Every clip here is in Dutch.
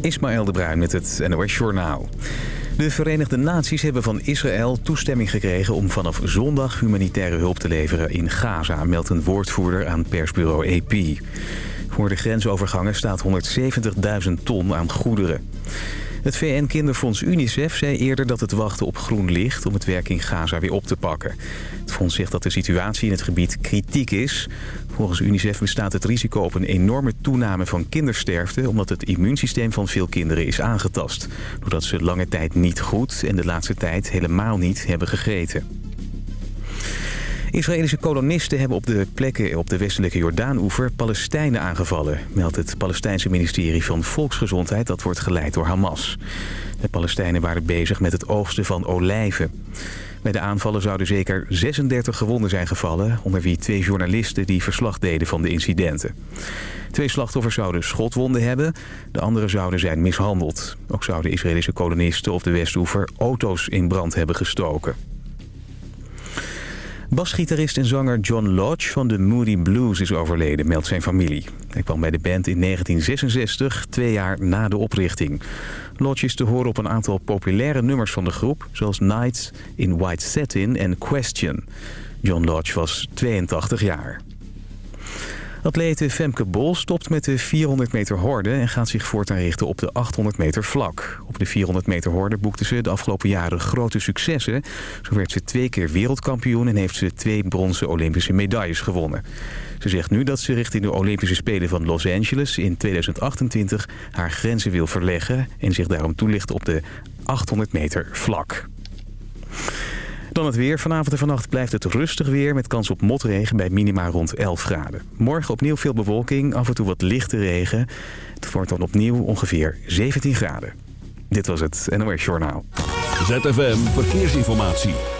Ismaël de Bruin met het NOS Journaal. De Verenigde Naties hebben van Israël toestemming gekregen om vanaf zondag humanitaire hulp te leveren in Gaza, meldt een woordvoerder aan persbureau AP. Voor de grensovergangen staat 170.000 ton aan goederen. Het VN-kinderfonds UNICEF zei eerder dat het wachten op groen licht om het werk in Gaza weer op te pakken. Het fonds zegt dat de situatie in het gebied kritiek is. Volgens UNICEF bestaat het risico op een enorme toename van kindersterfte... omdat het immuunsysteem van veel kinderen is aangetast. Doordat ze lange tijd niet goed en de laatste tijd helemaal niet hebben gegeten. Israëlische kolonisten hebben op de plekken op de westelijke Jordaan-oever Palestijnen aangevallen, meldt het Palestijnse ministerie van Volksgezondheid dat wordt geleid door Hamas. De Palestijnen waren bezig met het oogsten van olijven. Bij de aanvallen zouden zeker 36 gewonden zijn gevallen... onder wie twee journalisten die verslag deden van de incidenten. Twee slachtoffers zouden schotwonden hebben. De anderen zouden zijn mishandeld. Ook zouden Israëlische kolonisten op de Westoever auto's in brand hebben gestoken. Basgitarist en zanger John Lodge van de Moody Blues is overleden, meldt zijn familie. Hij kwam bij de band in 1966, twee jaar na de oprichting. Lodge is te horen op een aantal populaire nummers van de groep... zoals Nights in White Satin en Question. John Lodge was 82 jaar. Atlete Femke Bol stopt met de 400 meter horde en gaat zich voortaan richten op de 800 meter vlak. Op de 400 meter horde boekte ze de afgelopen jaren grote successen. Zo werd ze twee keer wereldkampioen en heeft ze twee bronzen Olympische medailles gewonnen. Ze zegt nu dat ze richting de Olympische Spelen van Los Angeles in 2028 haar grenzen wil verleggen en zich daarom toelicht op de 800 meter vlak. Dan het weer. Vanavond en vannacht blijft het rustig weer met kans op motregen bij minima rond 11 graden. Morgen opnieuw veel bewolking, af en toe wat lichte regen. Het wordt dan opnieuw ongeveer 17 graden. Dit was het NOS Journaal. ZFM Verkeersinformatie.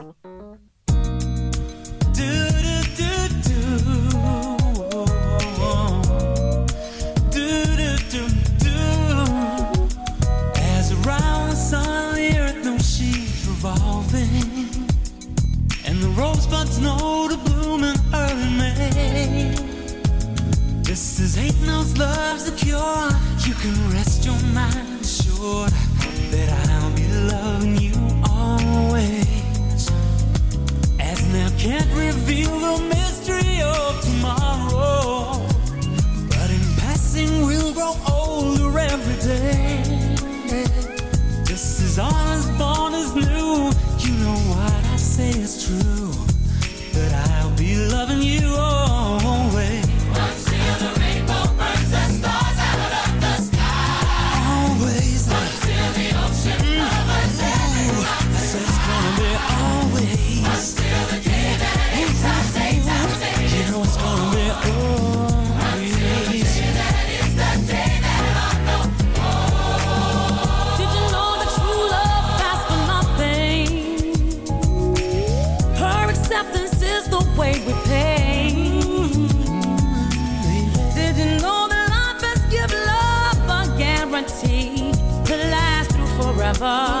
Can rest your mind assured that I'll be loving you always. As now can't reveal the mystery of tomorrow, far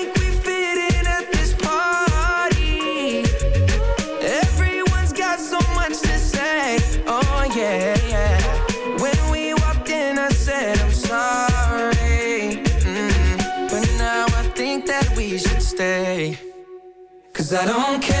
Cause I don't care.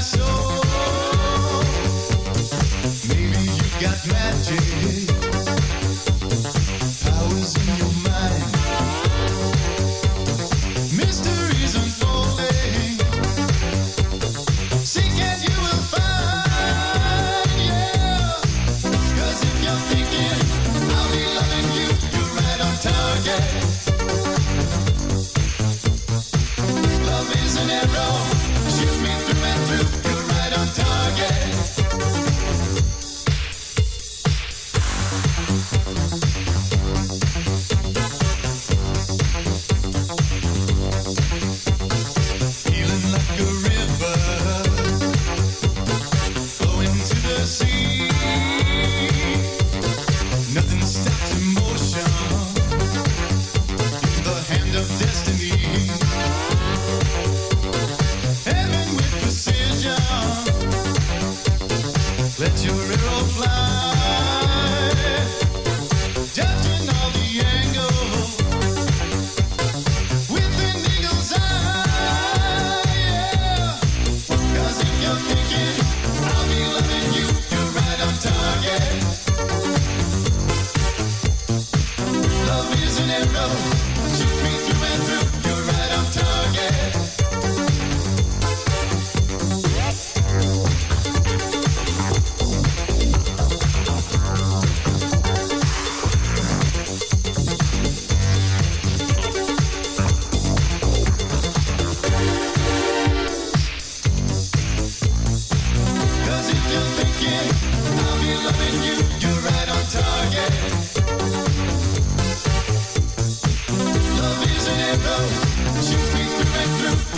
so She sings through and through.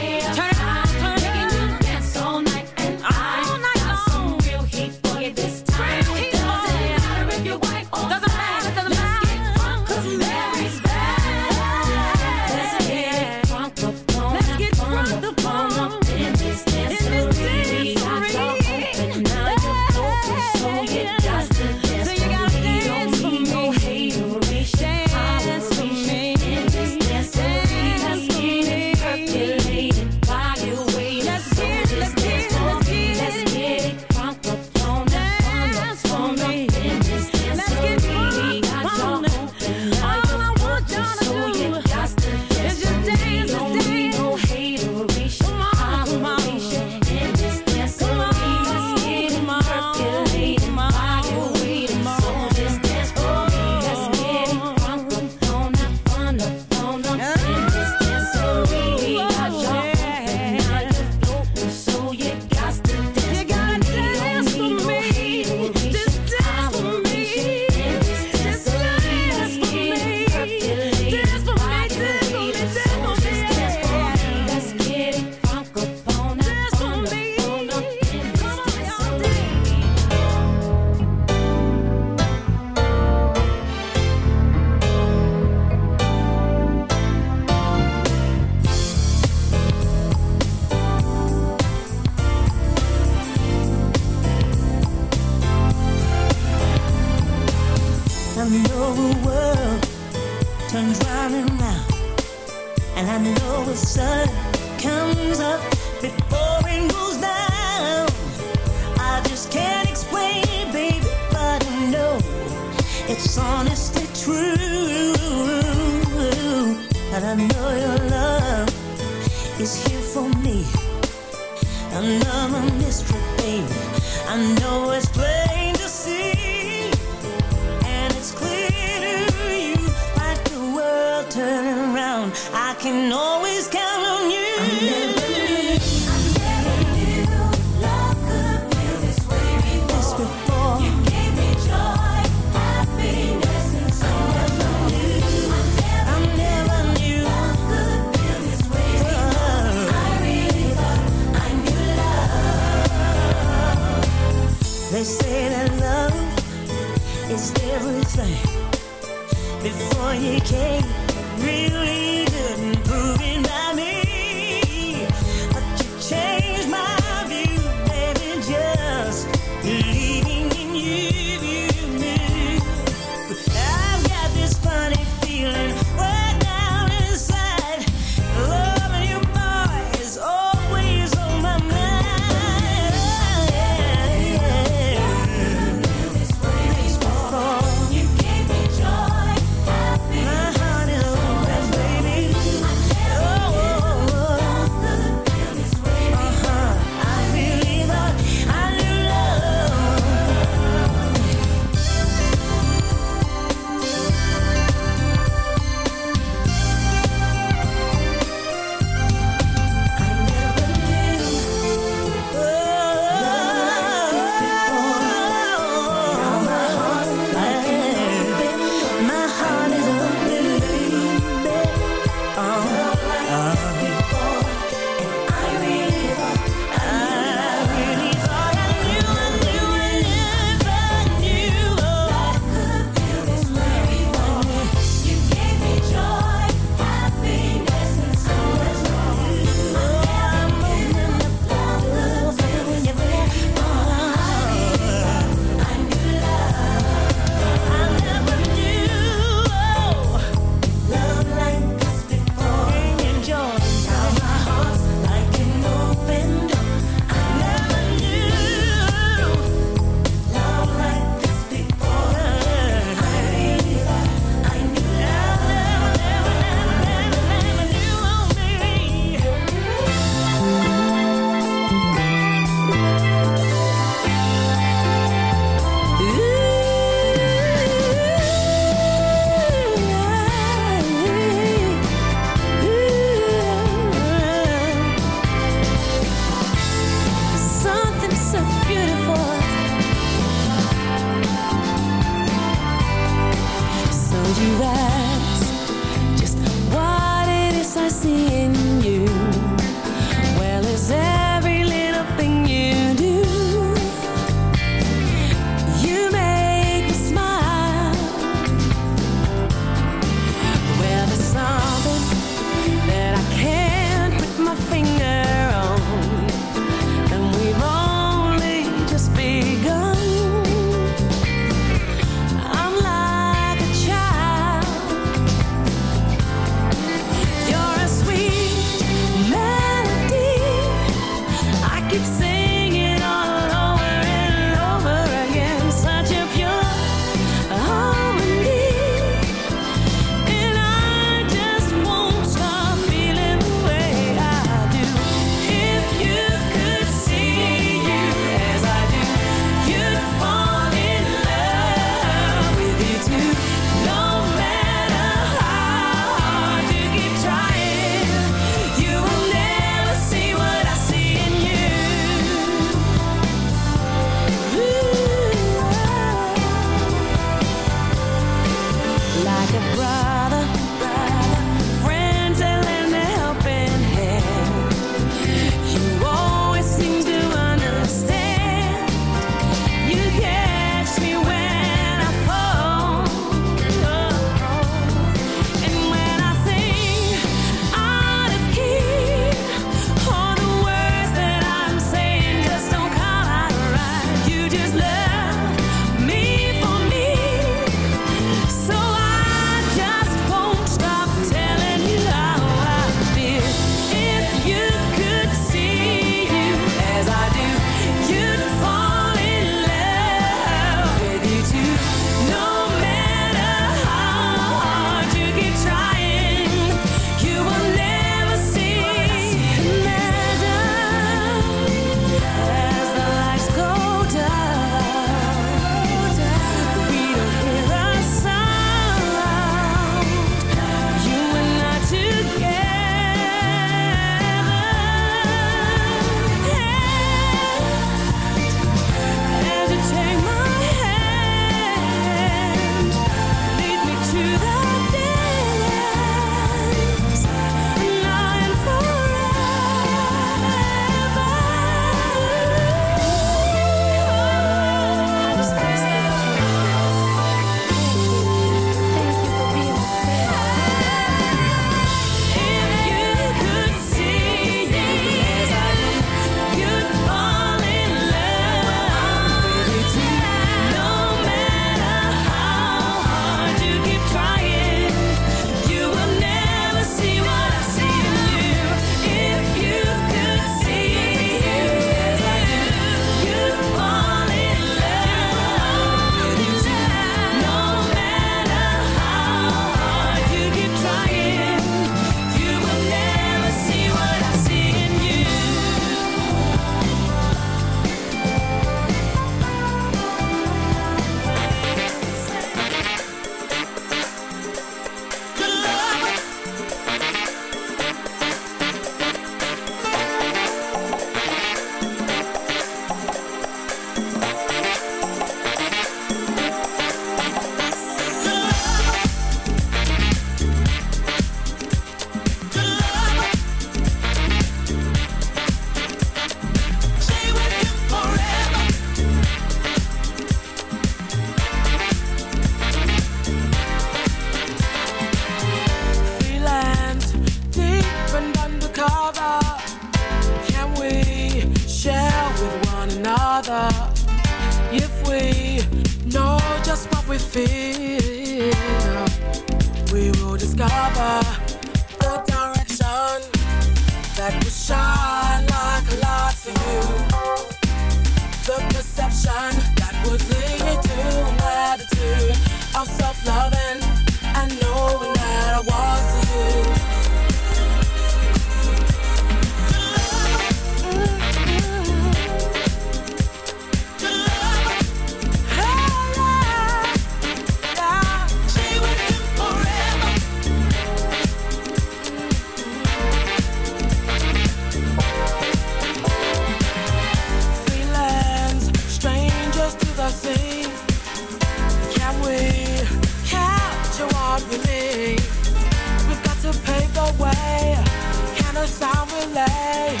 life.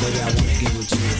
But I wanna get with you.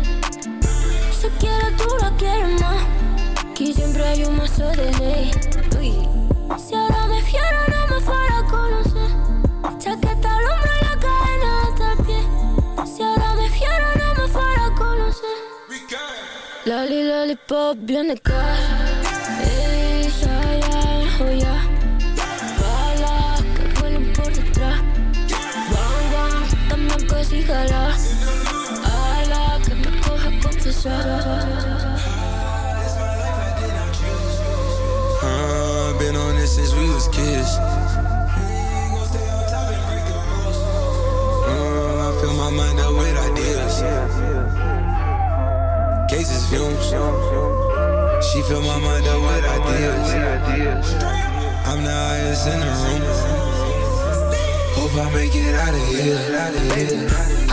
se quiere, tú la quieres más. Aquí siempre hay un mazo de ley. Uy. Si ahora me fiero, no me fuera a conocer. Chaqueta al hombro y la cadena hasta el pie. Si ahora me fiero, no me fuera a conocer. Bien de Been on this since we was kids. Uh, I fill my mind up with ideas. Cases. She fill my mind up with ideas. I'm the highest in the room. Hope I make it out of here. Out of here.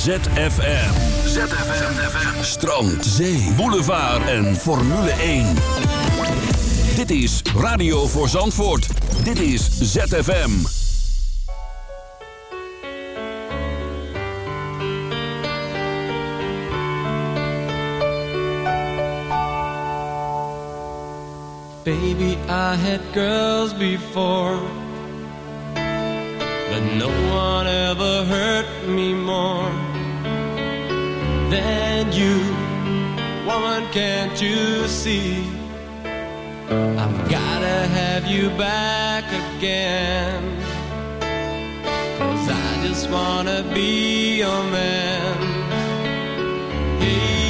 ZFM. ZFM. Strand, zee, boulevard en Formule 1. Dit is Radio voor Zandvoort. Dit is ZFM. Baby, I had girls before, but no one ever hurt me more than you. Woman, can't you see? I've gotta have you back again. Cause I just wanna be your man. Hey,